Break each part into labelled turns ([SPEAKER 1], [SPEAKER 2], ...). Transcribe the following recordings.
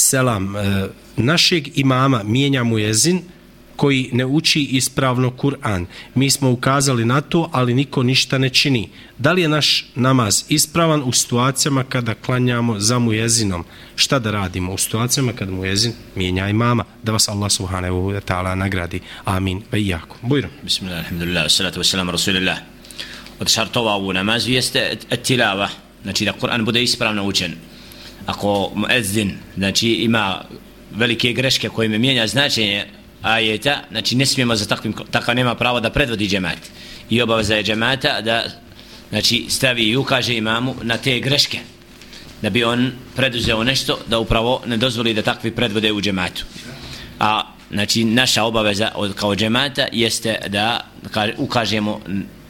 [SPEAKER 1] selam, e, našeg imama mijenja mu jezin koji ne uči ispravno Kur'an. Mi smo ukazali na to, ali niko ništa ne čini. Da li je naš namaz ispravan u situacijama kada klanjamo za mu jezinom? Šta da radimo u situacijama kada mu jezin mijenja imama? Da vas Allah subhanahu wa ta'ala nagradi. Amin. Ve jako. Bujro.
[SPEAKER 2] Bismillah, alhamdulillah, salatu wasalam, rasulillah. Od šartova u namazu jeste tilava, znači da Kur'an bude ispravno učen ako muezzin znači ima velike greške koje me mijenja značenje ajeta znači ne smijemo za takvim takav nema pravo da predvodi džemat. I obaveza je džemata da znači stavi i ukaže imamu na te greške da bi on preduzeo nešto da upravo ne dozvoli da takvi predvode u džematu. A znači naša obaveza od kao džemata jeste da ukažemo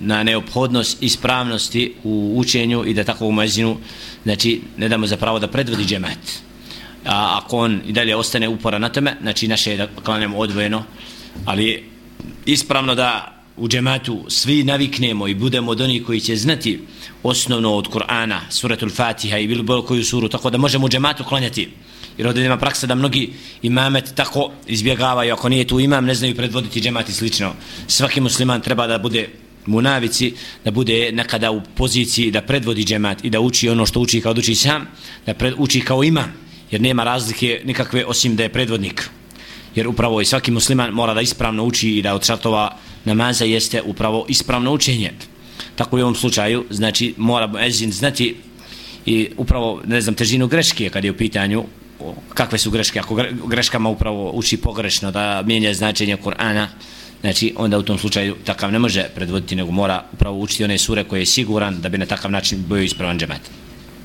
[SPEAKER 2] na neophodnost ispravnosti u učenju i da takvu mezinu znači ne damo za pravo da predvodi džemat. A ako on i dalje ostane upora na tome znači naše je da klanjamo odvojeno ali ispravno da u džematu svi naviknemo i budemo od onih koji će znati osnovno od Kur'ana, suratul Fatiha i bilo bilo koju suru, tako da možemo u džematu klanjati. Jer ovdje nema praksa da mnogi imamet tako izbjegavaju, ako nije tu imam, ne znaju predvoditi džemat i slično. Svaki musliman treba da bude munavici da bude nekada u poziciji da predvodi džemat i da uči ono što uči kao da uči sam, da pred, uči kao imam, jer nema razlike nikakve osim da je predvodnik. Jer upravo i svaki musliman mora da ispravno uči i da od šartova namaza jeste upravo ispravno učenje. Tako u ovom slučaju, znači mora ezin znati i upravo, ne znam, težinu greške kad je u pitanju kakve su greške, ako greškama upravo uči pogrešno da mijenja značenje Kur'ana, znači onda u tom slučaju takav ne može predvoditi nego mora upravo učiti one sure koje je siguran da bi na takav način bio ispravan džemat.